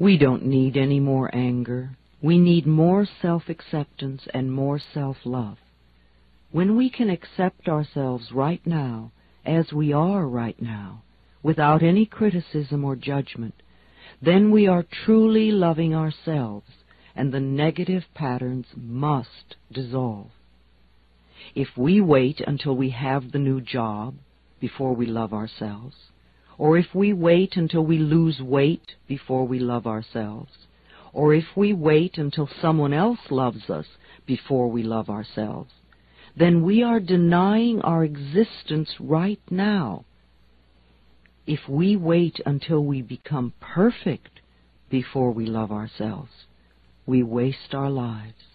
We don't need any more anger. We need more self-acceptance and more self-love. When we can accept ourselves right now, as we are right now, without any criticism or judgment, then we are truly loving ourselves, and the negative patterns must dissolve. If we wait until we have the new job before we love ourselves, or if we wait until we lose weight before we love ourselves, or if we wait until someone else loves us before we love ourselves, then we are denying our existence right now. If we wait until we become perfect before we love ourselves, we waste our lives.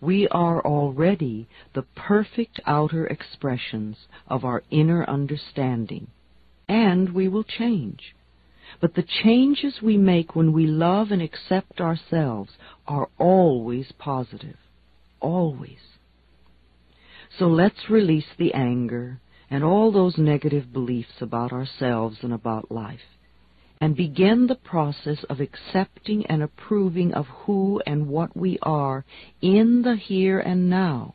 We are already the perfect outer expressions of our inner understanding, and we will change. But the changes we make when we love and accept ourselves are always positive. Always. So let's release the anger and all those negative beliefs about ourselves and about life and begin the process of accepting and approving of who and what we are in the here and now.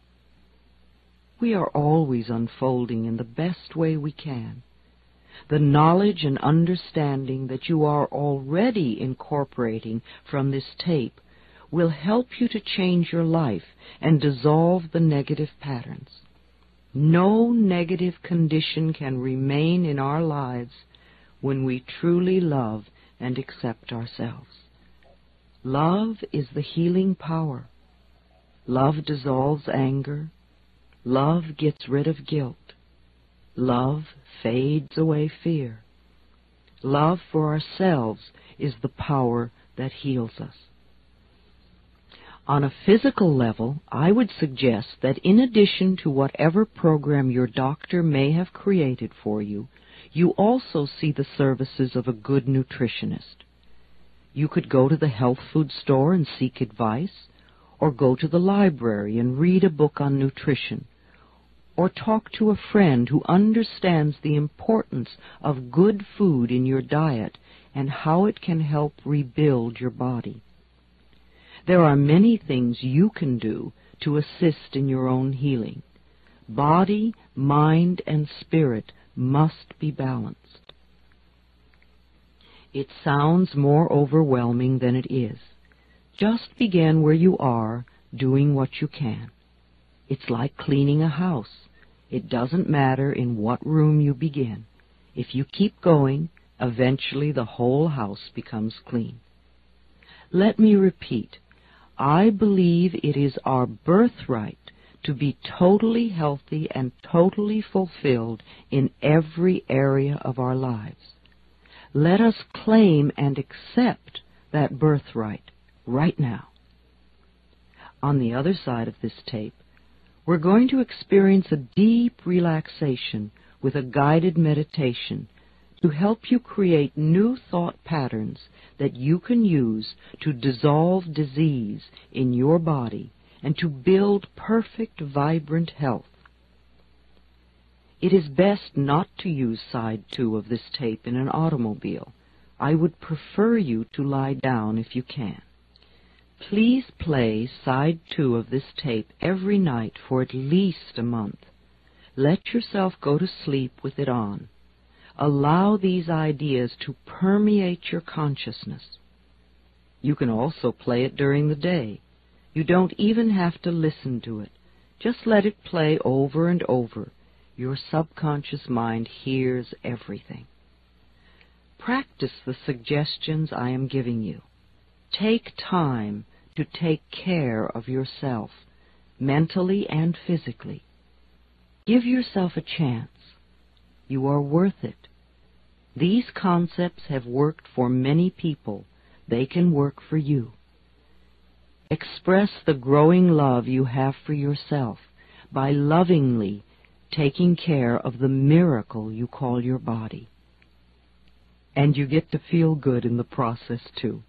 We are always unfolding in the best way we can. The knowledge and understanding that you are already incorporating from this tape will help you to change your life and dissolve the negative patterns. No negative condition can remain in our lives when we truly love and accept ourselves. Love is the healing power. Love dissolves anger. Love gets rid of guilt. Love fades away fear. Love for ourselves is the power that heals us. On a physical level, I would suggest that in addition to whatever program your doctor may have created for you, you also see the services of a good nutritionist. You could go to the health food store and seek advice, or go to the library and read a book on nutrition, or talk to a friend who understands the importance of good food in your diet and how it can help rebuild your body. There are many things you can do to assist in your own healing. Body, mind, and spirit must be balanced. It sounds more overwhelming than it is. Just begin where you are, doing what you can. It's like cleaning a house. It doesn't matter in what room you begin. If you keep going, eventually the whole house becomes clean. Let me repeat, I believe it is our birthright to be totally healthy and totally fulfilled in every area of our lives. Let us claim and accept that birthright right now. On the other side of this tape, we're going to experience a deep relaxation with a guided meditation to help you create new thought patterns that you can use to dissolve disease in your body and to build perfect, vibrant health. It is best not to use side two of this tape in an automobile. I would prefer you to lie down if you can. Please play side two of this tape every night for at least a month. Let yourself go to sleep with it on. Allow these ideas to permeate your consciousness. You can also play it during the day. You don't even have to listen to it. Just let it play over and over. Your subconscious mind hears everything. Practice the suggestions I am giving you. Take time to take care of yourself, mentally and physically. Give yourself a chance. You are worth it. These concepts have worked for many people. They can work for you. Express the growing love you have for yourself by lovingly taking care of the miracle you call your body. And you get to feel good in the process, too.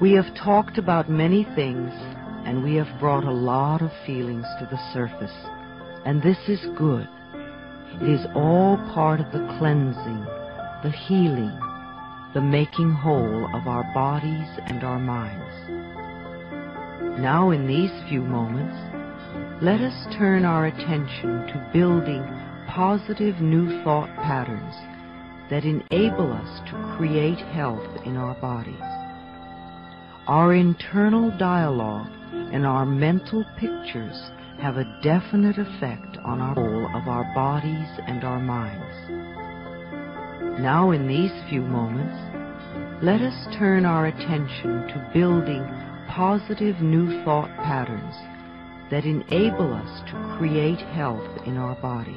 We have talked about many things, and we have brought a lot of feelings to the surface, and this is good. It is all part of the cleansing, the healing, the making whole of our bodies and our minds. Now in these few moments, let us turn our attention to building positive new thought patterns that enable us to create health in our bodies. Our internal dialogue and our mental pictures have a definite effect on our whole of our bodies and our minds. Now in these few moments, let us turn our attention to building positive new thought patterns that enable us to create health in our bodies.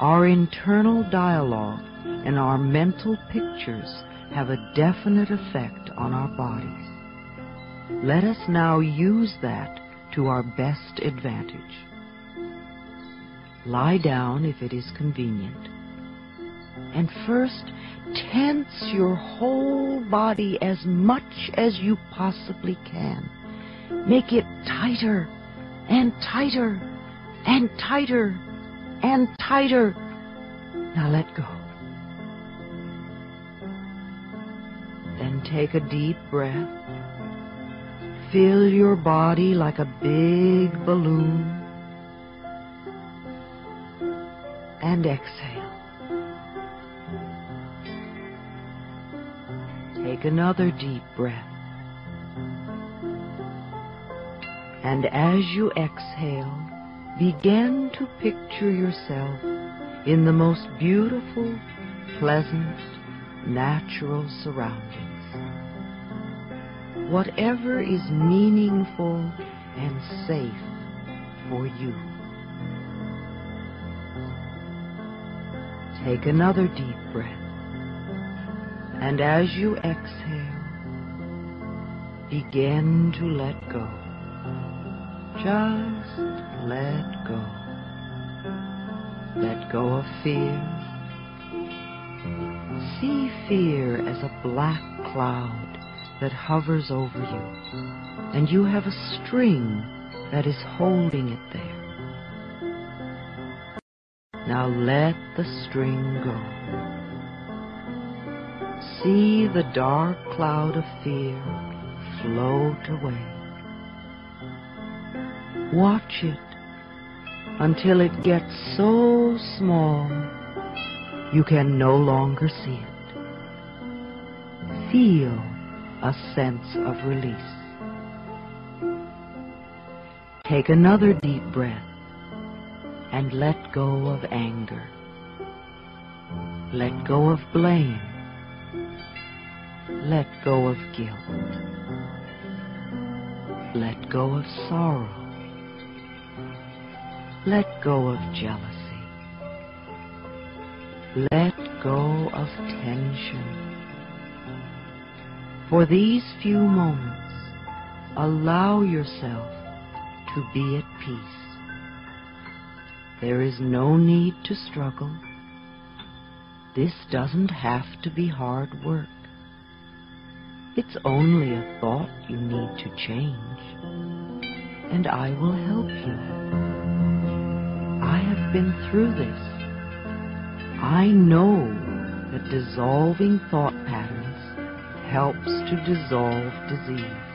Our internal dialogue and our mental pictures have a definite effect on our bodies. Let us now use that to our best advantage. Lie down if it is convenient. And first, tense your whole body as much as you possibly can. Make it tighter and tighter and tighter and tighter. Now let go. Then take a deep breath. Fill your body like a big balloon. And exhale. Take another deep breath. And as you exhale, begin to picture yourself in the most beautiful, pleasant, natural surroundings. Whatever is meaningful and safe for you. Take another deep breath. And as you exhale, begin to let go. Just let go. Let go of fear. See fear as a black cloud that hovers over you, and you have a string that is holding it there. Now let the string go. See the dark cloud of fear float away. Watch it until it gets so small you can no longer see it. Feel a sense of release. Take another deep breath and let go of anger. Let go of blame. Let go of guilt. Let go of sorrow. Let go of jealousy. Let go of tension. For these few moments, allow yourself to be at peace. There is no need to struggle. This doesn't have to be hard work. It's only a thought you need to change, and I will help you. I have been through this. I know that dissolving thought patterns helps to dissolve disease.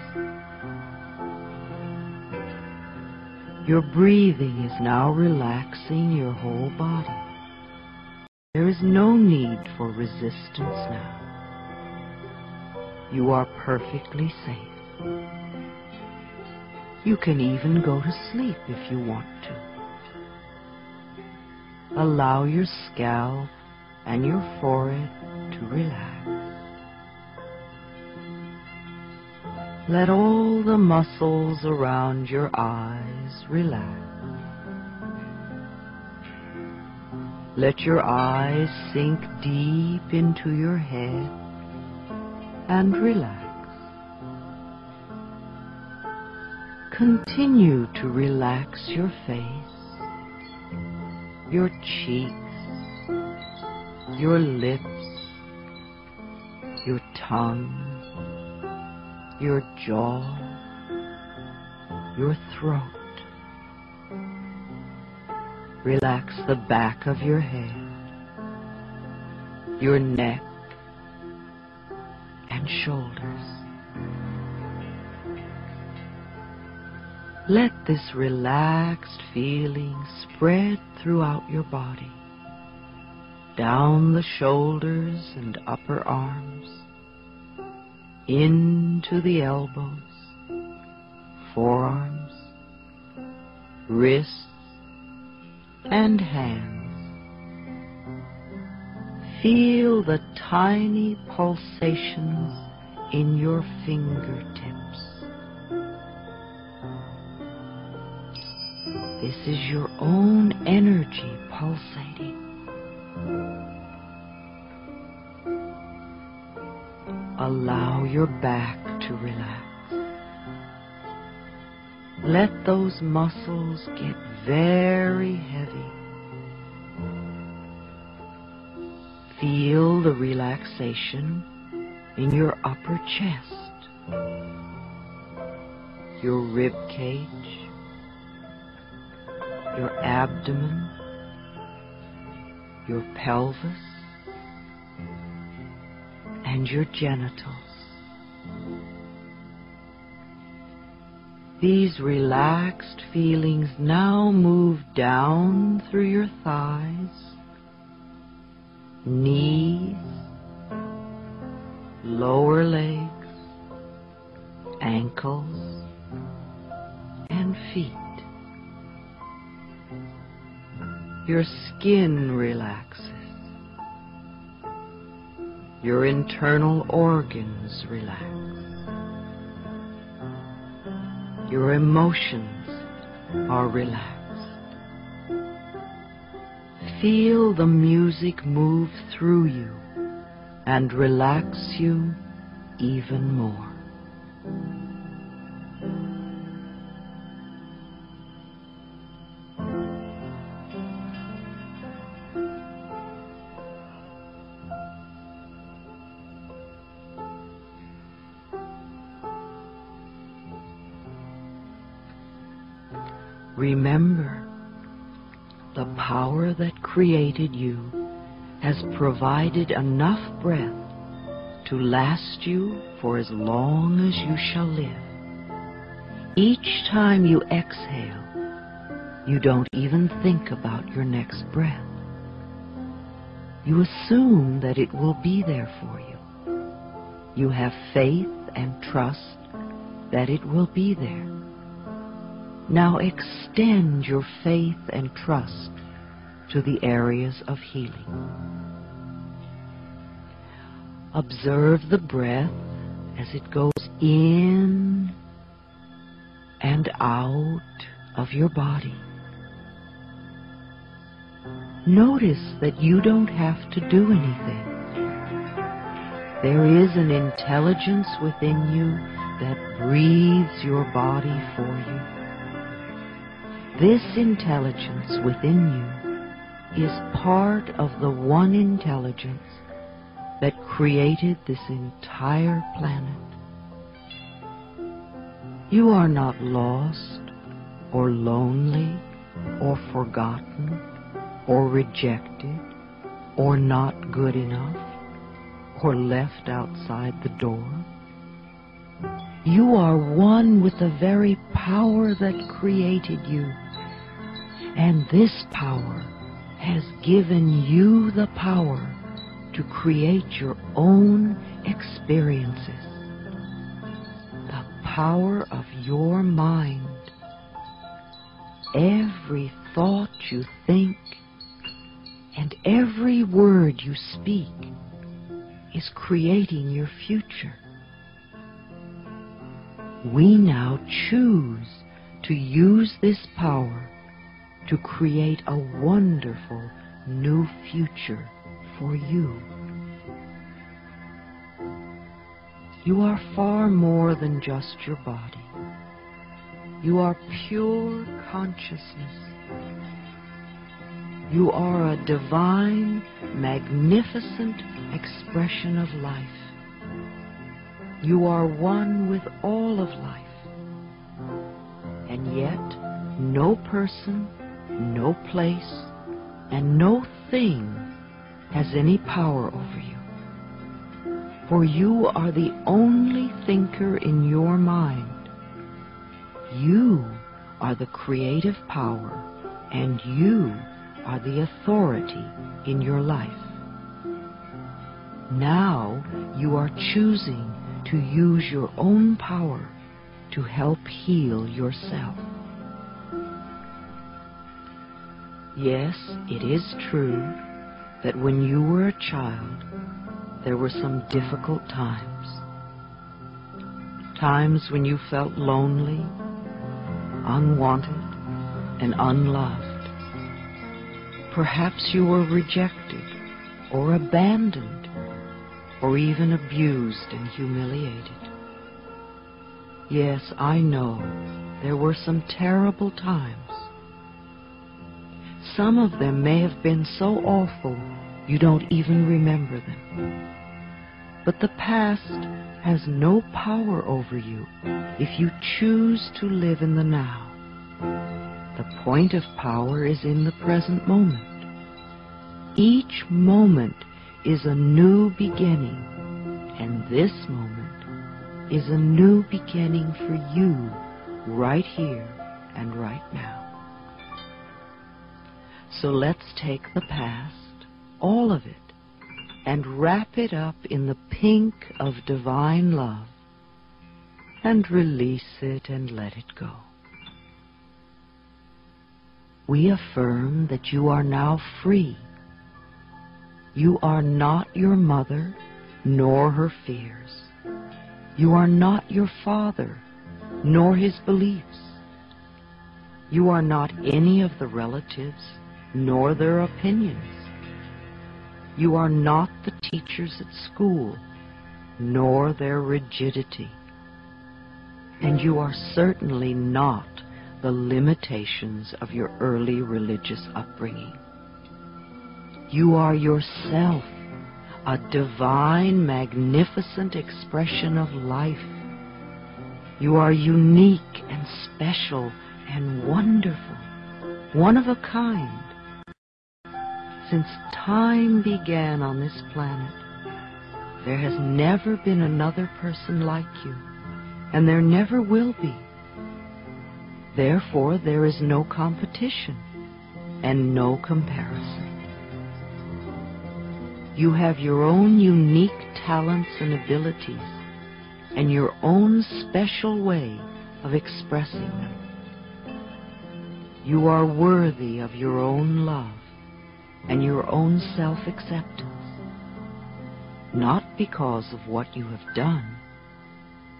Your breathing is now relaxing your whole body. There is no need for resistance now. You are perfectly safe. You can even go to sleep if you want to. Allow your scalp and your forehead to relax. Let all the muscles around your eyes relax. Let your eyes sink deep into your head and relax. Continue to relax your face, your cheeks, your lips, your tongue, your jaw, your throat. Relax the back of your head, your neck, shoulders. Let this relaxed feeling spread throughout your body, down the shoulders and upper arms, into the elbows, forearms, wrists, and hands. Feel the tiny pulsations in your fingertips. This is your own energy pulsating. Allow your back to relax. Let those muscles get very heavy. Feel the relaxation in your upper chest, your rib cage, your abdomen, your pelvis, and your genitals. These relaxed feelings now move down through your thighs, knees, lower legs, ankles, and feet. Your skin relaxes. Your internal organs relax. Your emotions are relaxed. Feel the music move through you and relax you even more. Power that created you has provided enough breath to last you for as long as you shall live. Each time you exhale, you don't even think about your next breath. You assume that it will be there for you. You have faith and trust that it will be there. Now extend your faith and trust to the areas of healing. Observe the breath as it goes in and out of your body. Notice that you don't have to do anything. There is an intelligence within you that breathes your body for you. This intelligence within you is part of the one intelligence that created this entire planet. You are not lost or lonely or forgotten or rejected or not good enough or left outside the door. You are one with the very power that created you. And this power has given you the power to create your own experiences. The power of your mind. Every thought you think and every word you speak is creating your future. We now choose to use this power to create a wonderful new future for you. You are far more than just your body. You are pure consciousness. You are a divine, magnificent expression of life. You are one with all of life. And yet, no person, no place, and no thing has any power over you. For you are the only thinker in your mind. You are the creative power, and you are the authority in your life. Now you are choosing to use your own power to help heal yourself. Yes, it is true that when you were a child, there were some difficult times. Times when you felt lonely, unwanted, and unloved. Perhaps you were rejected or abandoned or even abused and humiliated. Yes, I know there were some terrible times. Some of them may have been so awful you don't even remember them. But the past has no power over you if you choose to live in the now. The point of power is in the present moment. Each moment is a new beginning, and this moment is a new beginning for you right here and right now. So let's take the past, all of it, and wrap it up in the pink of divine love and release it and let it go. We affirm that you are now free. You are not your mother nor her fears. You are not your father, nor his beliefs. You are not any of the relatives, nor their opinions. You are not the teachers at school, nor their rigidity. And you are certainly not the limitations of your early religious upbringing. You are yourself a divine, magnificent expression of life. You are unique and special and wonderful, one of a kind. Since time began on this planet, there has never been another person like you, and there never will be. Therefore, there is no competition and no comparison. You have your own unique talents and abilities and your own special way of expressing them. You are worthy of your own love and your own self-acceptance, not because of what you have done,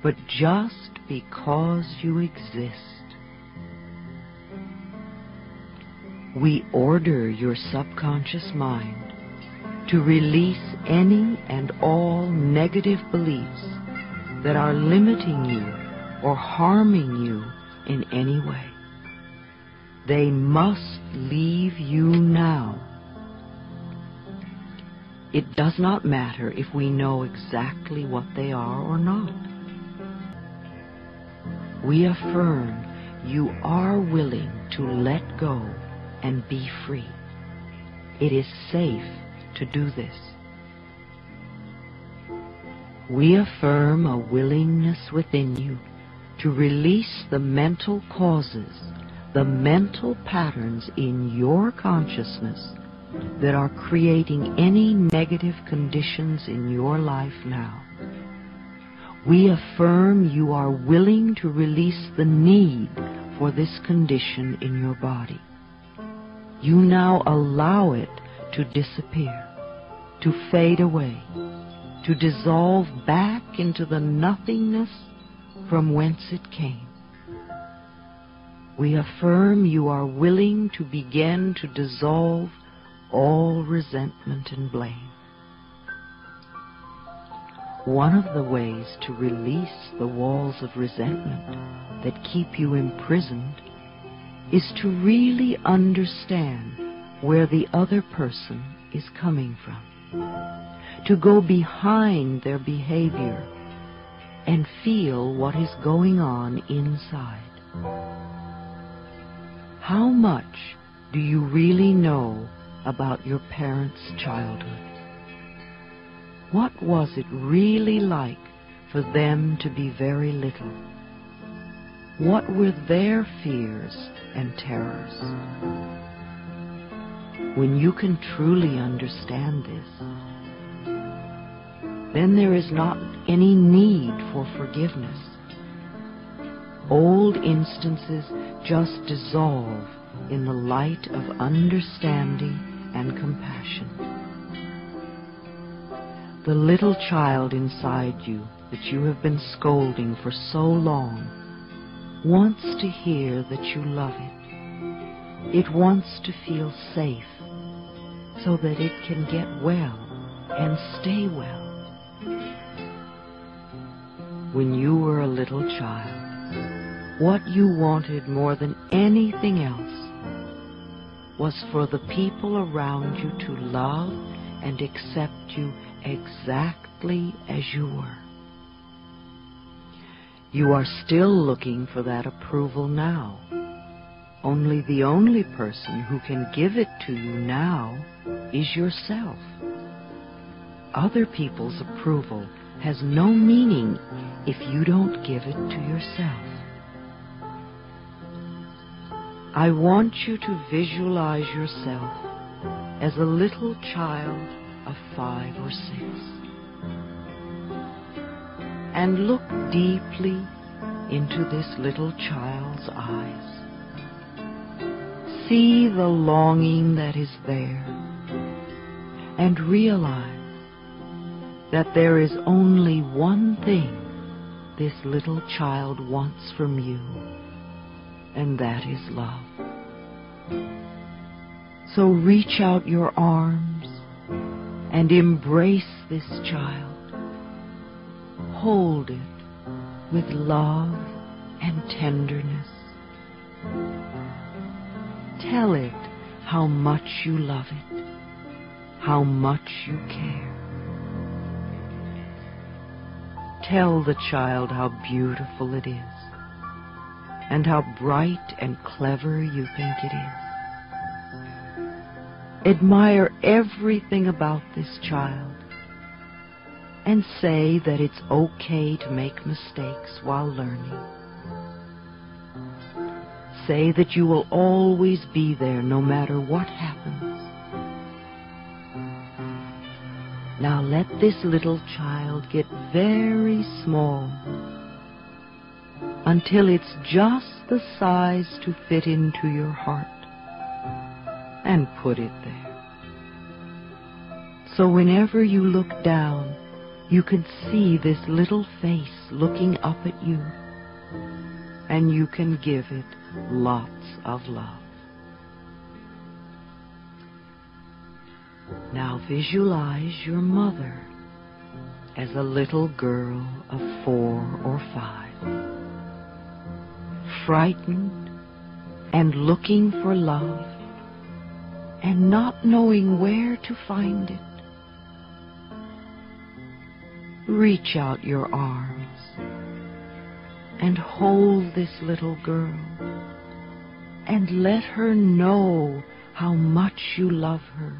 but just because you exist. We order your subconscious mind to release any and all negative beliefs that are limiting you or harming you in any way. They must leave you now. It does not matter if we know exactly what they are or not. We affirm you are willing to let go and be free. It is safe to do this. We affirm a willingness within you to release the mental causes, the mental patterns in your consciousness that are creating any negative conditions in your life now. We affirm you are willing to release the need for this condition in your body. You now allow it to disappear to fade away, to dissolve back into the nothingness from whence it came. We affirm you are willing to begin to dissolve all resentment and blame. One of the ways to release the walls of resentment that keep you imprisoned is to really understand where the other person is coming from to go behind their behavior and feel what is going on inside. How much do you really know about your parents' childhood? What was it really like for them to be very little? What were their fears and terrors? When you can truly understand this, then there is not any need for forgiveness. Old instances just dissolve in the light of understanding and compassion. The little child inside you that you have been scolding for so long wants to hear that you love it. It wants to feel safe so that it can get well and stay well. When you were a little child, what you wanted more than anything else was for the people around you to love and accept you exactly as you were. You are still looking for that approval now. Only the only person who can give it to you now is yourself. Other people's approval has no meaning if you don't give it to yourself. I want you to visualize yourself as a little child of five or six. And look deeply into this little child's eyes. See the longing that is there and realize that there is only one thing this little child wants from you, and that is love. So reach out your arms and embrace this child. Hold it with love and tenderness. Tell it how much you love it, how much you care. Tell the child how beautiful it is, and how bright and clever you think it is. Admire everything about this child, and say that it's okay to make mistakes while learning. Say that you will always be there no matter what happens. Now let this little child get very small until it's just the size to fit into your heart and put it there. So whenever you look down, you can see this little face looking up at you and you can give it lots of love. Now visualize your mother as a little girl of four or five, frightened and looking for love and not knowing where to find it. Reach out your arms and hold this little girl and let her know how much you love her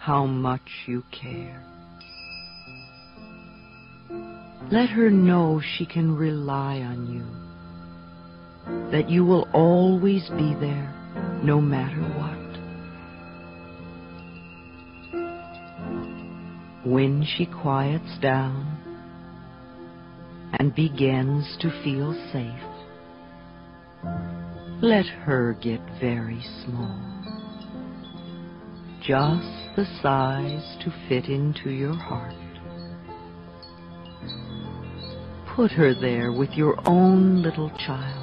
how much you care. Let her know she can rely on you, that you will always be there no matter what. When she quiets down and begins to feel safe, let her get very small. Just the size to fit into your heart. Put her there with your own little child.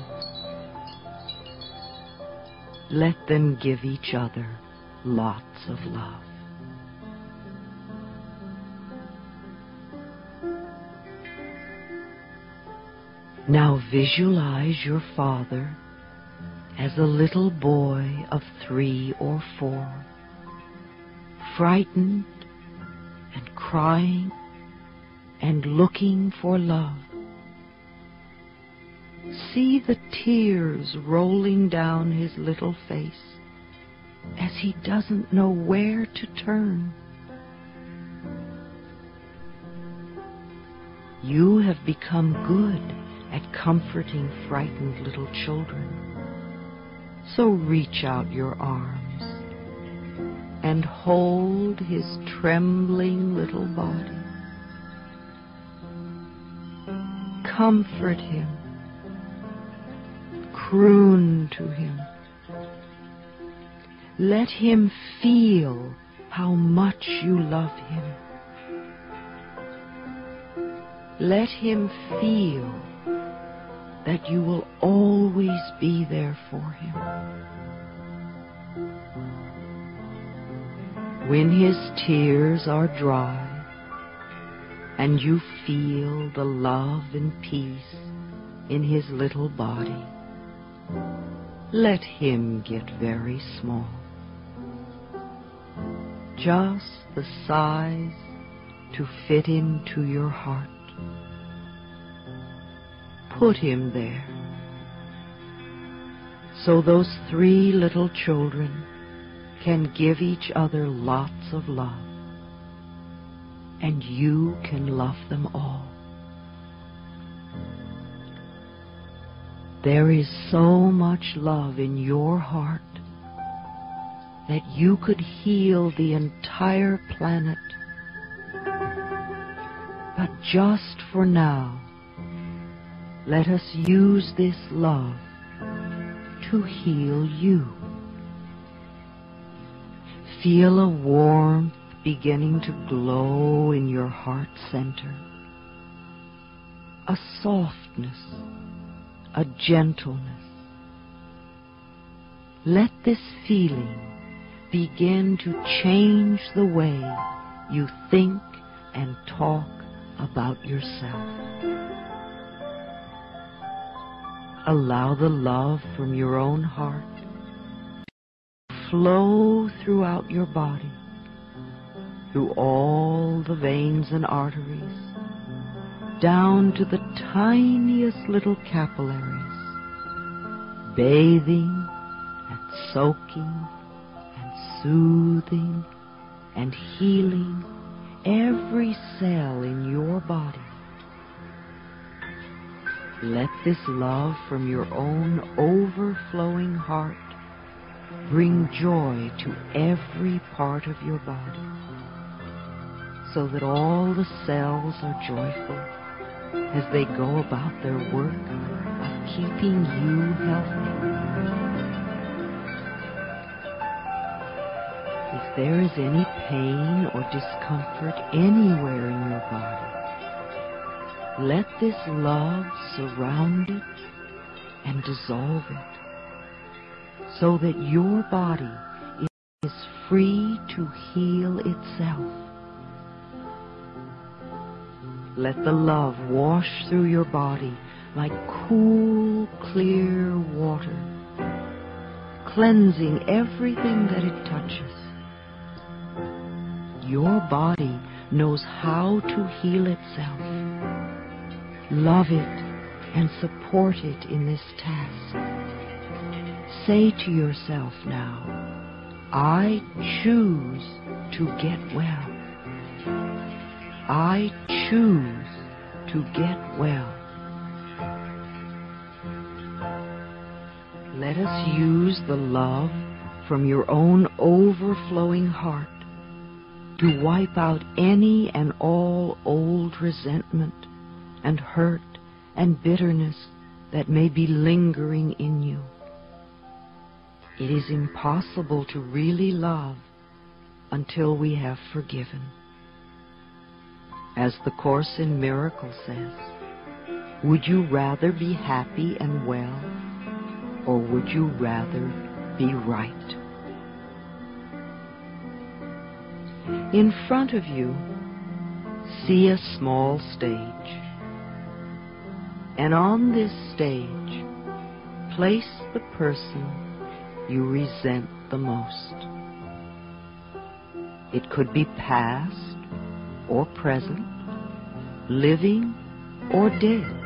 Let them give each other lots of love. Now visualize your father as a little boy of three or four frightened and crying and looking for love. See the tears rolling down his little face as he doesn't know where to turn. You have become good at comforting frightened little children. So reach out your arms and hold his trembling little body. Comfort him. Croon to him. Let him feel how much you love him. Let him feel that you will always be there for him. When his tears are dry and you feel the love and peace in his little body, let him get very small. Just the size to fit into your heart. Put him there. So those three little children can give each other lots of love. And you can love them all. There is so much love in your heart that you could heal the entire planet. But just for now, let us use this love to heal you. Feel a warmth beginning to glow in your heart center. A softness, a gentleness. Let this feeling begin to change the way you think and talk about yourself. Allow the love from your own heart flow throughout your body, through all the veins and arteries, down to the tiniest little capillaries, bathing and soaking and soothing and healing every cell in your body. Let this love from your own overflowing heart bring joy to every part of your body so that all the cells are joyful as they go about their work of keeping you healthy. If there is any pain or discomfort anywhere in your body, let this love surround it and dissolve it so that your body is free to heal itself. Let the love wash through your body like cool, clear water, cleansing everything that it touches. Your body knows how to heal itself. Love it and support it in this task. Say to yourself now, I choose to get well. I choose to get well. Let us use the love from your own overflowing heart to wipe out any and all old resentment and hurt and bitterness that may be lingering in you. It is impossible to really love until we have forgiven. As the Course in Miracles says, would you rather be happy and well, or would you rather be right? In front of you, see a small stage. And on this stage, place the person you resent the most. It could be past or present, living or dead.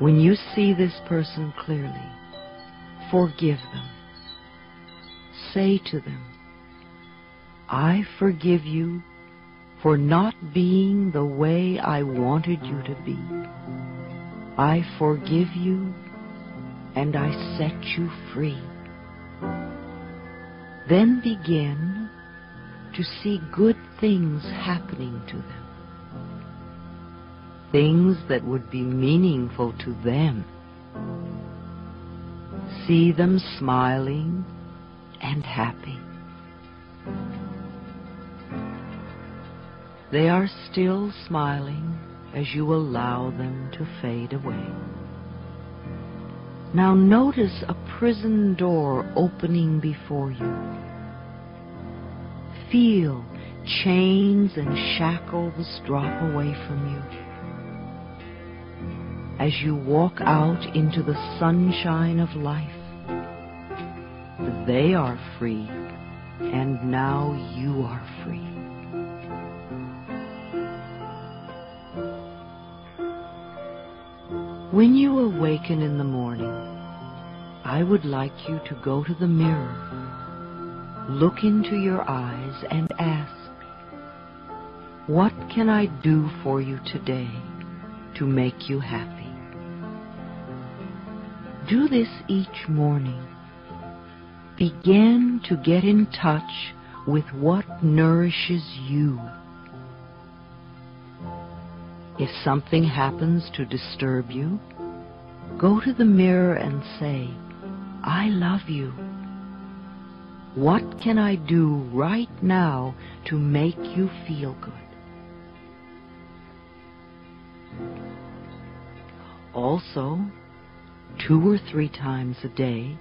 When you see this person clearly, forgive them. Say to them, I forgive you for not being the way I wanted you to be. I forgive you and I set you free. Then begin to see good things happening to them. Things that would be meaningful to them. See them smiling and happy. They are still smiling as you allow them to fade away. Now notice a prison door opening before you. Feel chains and shackles drop away from you. As you walk out into the sunshine of life, they are free, and now you are free. When you awaken in the morning, I would like you to go to the mirror, look into your eyes, and ask, What can I do for you today to make you happy? Do this each morning. Begin to get in touch with what nourishes you. If something happens to disturb you, go to the mirror and say, I love you. What can I do right now to make you feel good? Also, two or three times a day,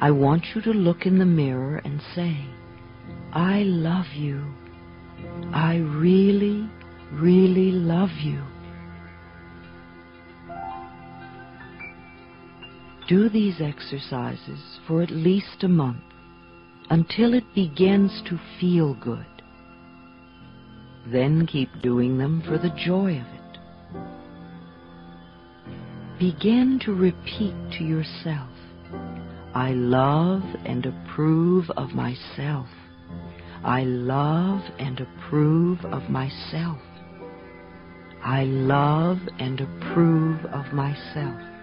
I want you to look in the mirror and say, I love you. I really, really love you. Do these exercises for at least a month until it begins to feel good. Then keep doing them for the joy of it. Begin to repeat to yourself, I love and approve of myself. I love and approve of myself. I love and approve of myself.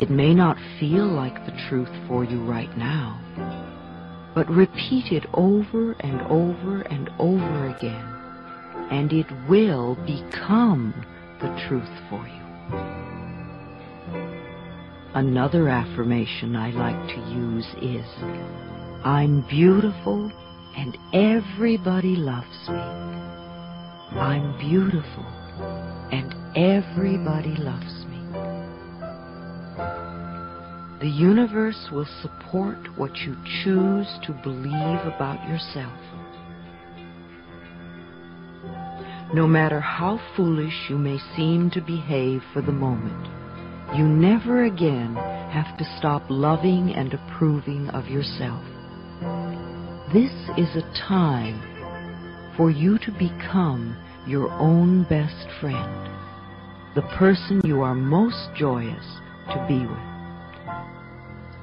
It may not feel like the truth for you right now, but repeat it over and over and over again, and it will become the truth for you. Another affirmation I like to use is, I'm beautiful and everybody loves me. I'm beautiful and everybody loves me. The universe will support what you choose to believe about yourself. No matter how foolish you may seem to behave for the moment, you never again have to stop loving and approving of yourself. This is a time for you to become your own best friend, the person you are most joyous to be with.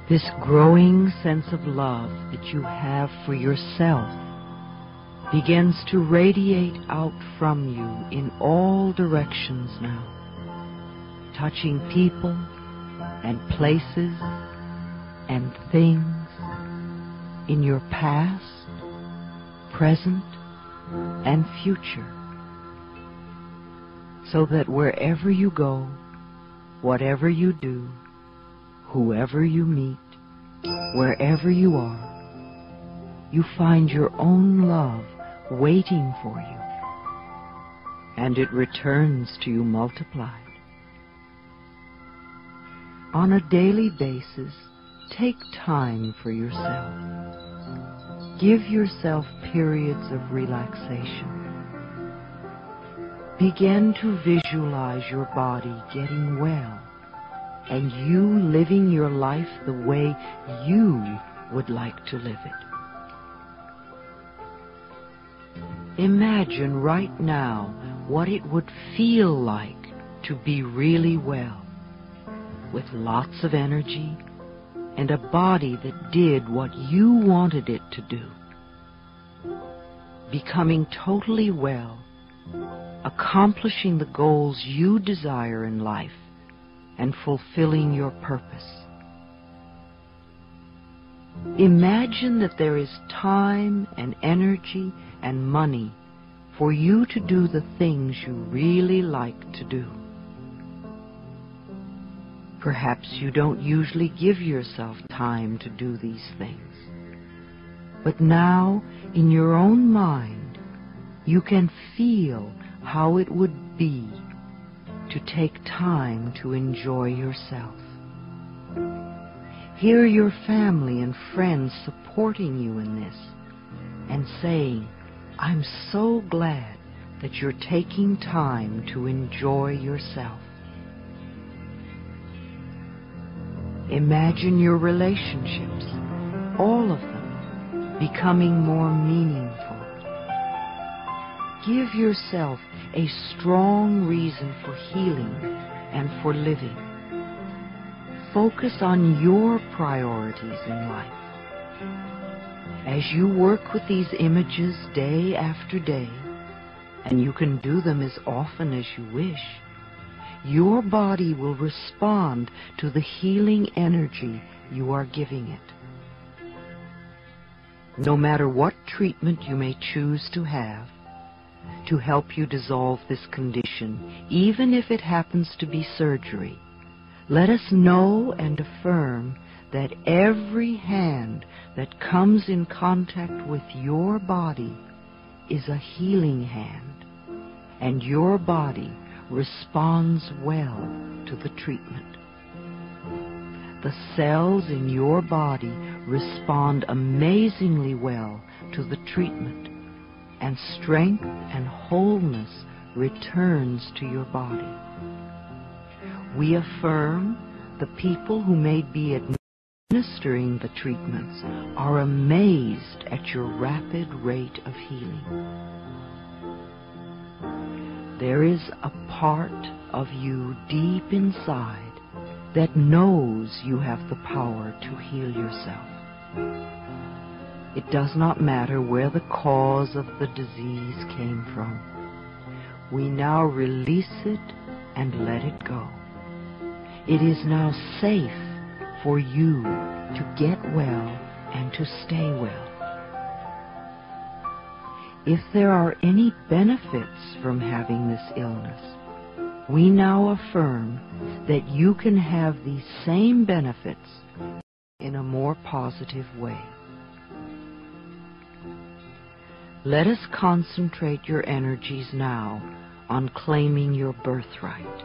This growing sense of love that you have for yourself begins to radiate out from you in all directions now, touching people and places and things in your past, present, and future, so that wherever you go, whatever you do, whoever you meet, wherever you are, you find your own love waiting for you, and it returns to you multiplied. On a daily basis, take time for yourself. Give yourself periods of relaxation. Begin to visualize your body getting well and you living your life the way you would like to live it. Imagine right now what it would feel like to be really well, with lots of energy and a body that did what you wanted it to do. becoming totally well, accomplishing the goals you desire in life, and fulfilling your purpose. Imagine that there is time and energy and money for you to do the things you really like to do. Perhaps you don't usually give yourself time to do these things. But now, in your own mind, you can feel how it would be to take time to enjoy yourself. Hear your family and friends supporting you in this and saying, I'm so glad that you're taking time to enjoy yourself. Imagine your relationships, all of them, becoming more meaningful. Give yourself a strong reason for healing and for living. Focus on your priorities in life. As you work with these images day after day, and you can do them as often as you wish, your body will respond to the healing energy you are giving it. No matter what treatment you may choose to have to help you dissolve this condition, even if it happens to be surgery, let us know and affirm that every hand that comes in contact with your body is a healing hand, and your body responds well to the treatment. The cells in your body respond amazingly well to the treatment, and strength and wholeness returns to your body. We affirm the people who may be administering the treatments are amazed at your rapid rate of healing. There is a part of you deep inside that knows you have the power to heal yourself. It does not matter where the cause of the disease came from. We now release it and let it go. It is now safe for you to get well and to stay well. If there are any benefits from having this illness, we now affirm that you can have these same benefits in a more positive way. Let us concentrate your energies now on claiming your birthright.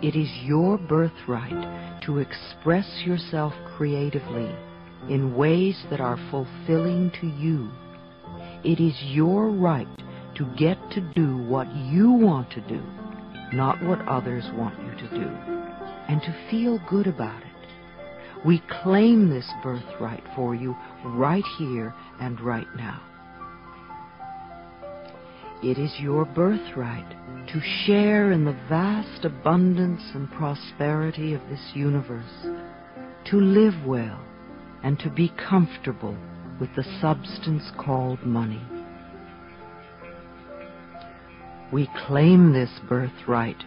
It is your birthright to express yourself creatively in ways that are fulfilling to you it is your right to get to do what you want to do, not what others want you to do, and to feel good about it. We claim this birthright for you right here and right now. It is your birthright to share in the vast abundance and prosperity of this universe, to live well, and to be comfortable with the substance called money. We claim this birthright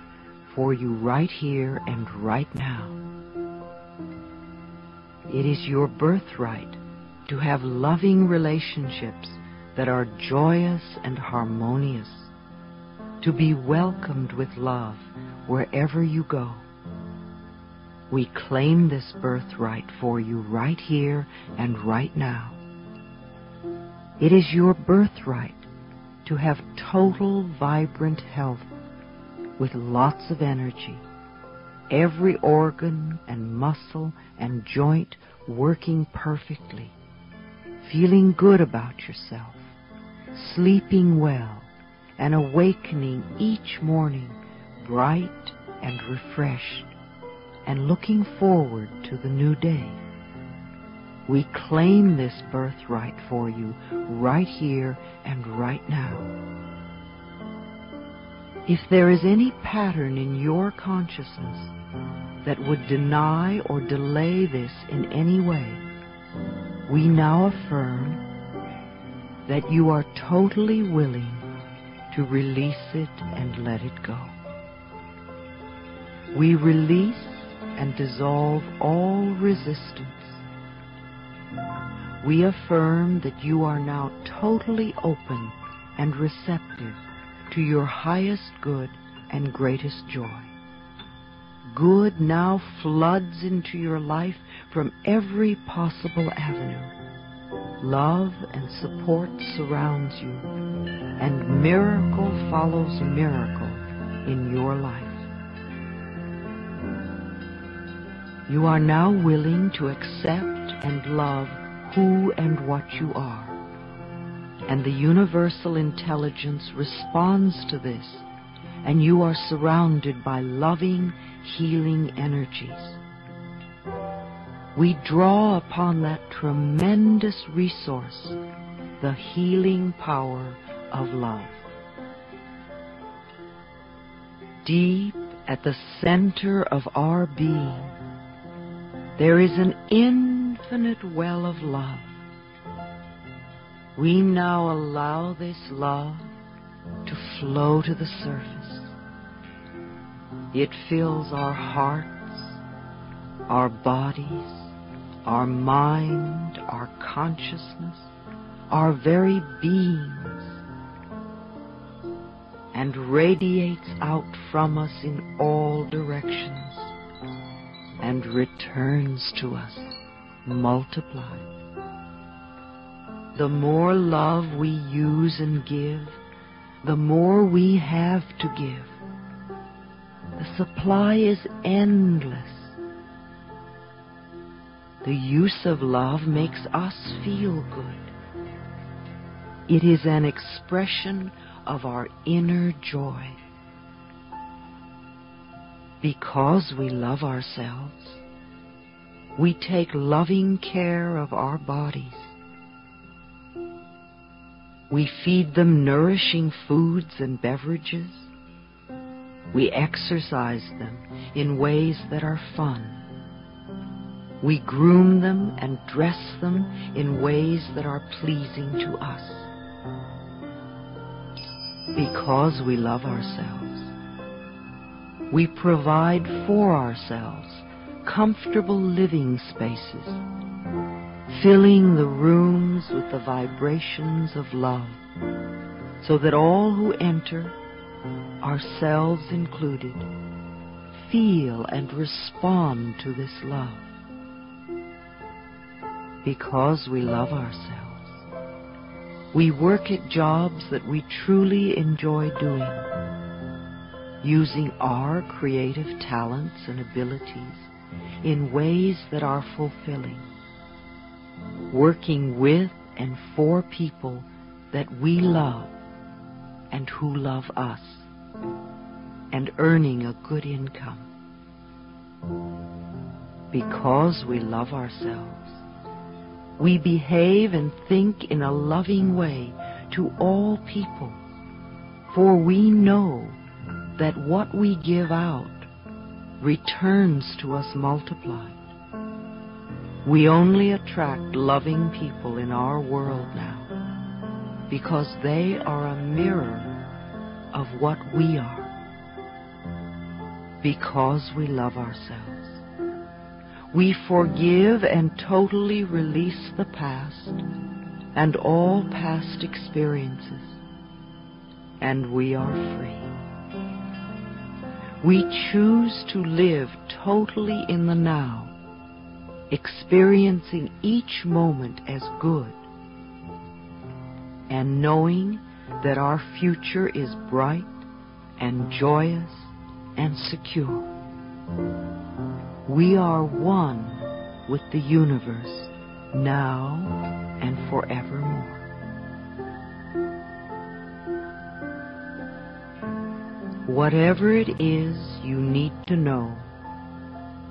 for you right here and right now. It is your birthright to have loving relationships that are joyous and harmonious, to be welcomed with love wherever you go. We claim this birthright for you right here and right now. It is your birthright to have total vibrant health with lots of energy, every organ and muscle and joint working perfectly, feeling good about yourself, sleeping well, and awakening each morning bright and refreshed, and looking forward to the new day. We claim this birthright for you right here and right now. If there is any pattern in your consciousness that would deny or delay this in any way, we now affirm that you are totally willing to release it and let it go. We release and dissolve all resistance. We affirm that you are now totally open and receptive to your highest good and greatest joy. Good now floods into your life from every possible avenue. Love and support surrounds you, and miracle follows miracle in your life. You are now willing to accept and love who and what you are. And the universal intelligence responds to this, and you are surrounded by loving, healing energies. We draw upon that tremendous resource, the healing power of love. Deep at the center of our being, there is an infinite well of love. We now allow this love to flow to the surface. It fills our hearts, our bodies, our mind, our consciousness, our very beings, and radiates out from us in all directions and returns to us multiplied. The more love we use and give, the more we have to give. The supply is endless. The use of love makes us feel good. It is an expression of our inner joy. Because we love ourselves, we take loving care of our bodies. We feed them nourishing foods and beverages. We exercise them in ways that are fun. We groom them and dress them in ways that are pleasing to us. Because we love ourselves, we provide for ourselves comfortable living spaces, filling the rooms with the vibrations of love, so that all who enter, ourselves included, feel and respond to this love because we love ourselves. We work at jobs that we truly enjoy doing, using our creative talents and abilities in ways that are fulfilling, working with and for people that we love and who love us, and earning a good income. Because we love ourselves, we behave and think in a loving way to all people, for we know that what we give out returns to us multiplied. We only attract loving people in our world now because they are a mirror of what we are. Because we love ourselves we forgive and totally release the past and all past experiences, and we are free. We choose to live totally in the now, experiencing each moment as good, and knowing that our future is bright and joyous and secure. We are one with the universe now and forevermore. Whatever it is you need to know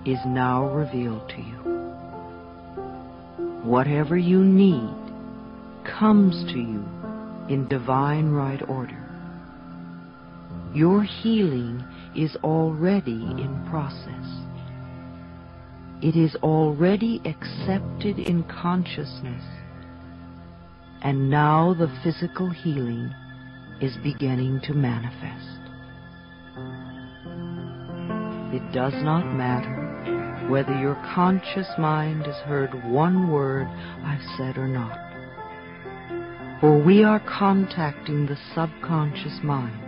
is now revealed to you. Whatever you need comes to you in divine right order. Your healing is already in process. It is already accepted in consciousness and now the physical healing is beginning to manifest. It does not matter whether your conscious mind has heard one word I've said or not. For we are contacting the subconscious mind.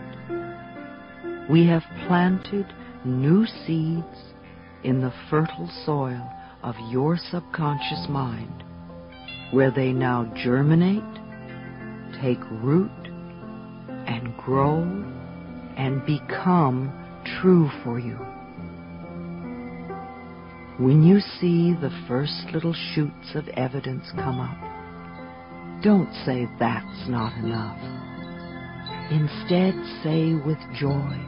We have planted new seeds in the fertile soil of your subconscious mind, where they now germinate, take root, and grow, and become true for you. When you see the first little shoots of evidence come up, don't say that's not enough. Instead, say with joy,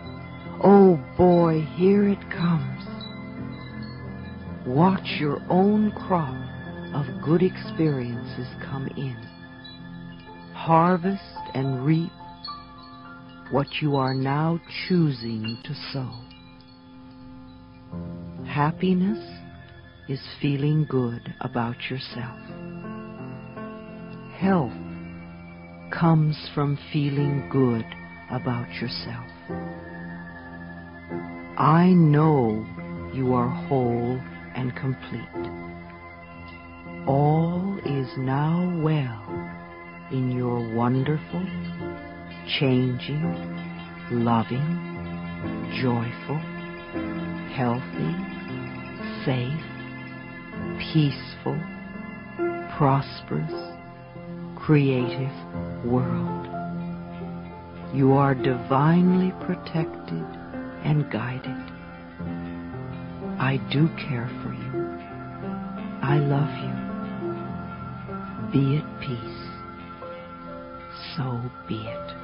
Oh boy, here it comes. Watch your own crop of good experiences come in. Harvest and reap what you are now choosing to sow. Happiness is feeling good about yourself. Health comes from feeling good about yourself. I know you are whole and complete. All is now well in your wonderful, changing, loving, joyful, healthy, safe, peaceful, prosperous, creative world. You are divinely protected and guided. I do care for you. I love you. Be at peace. So be it.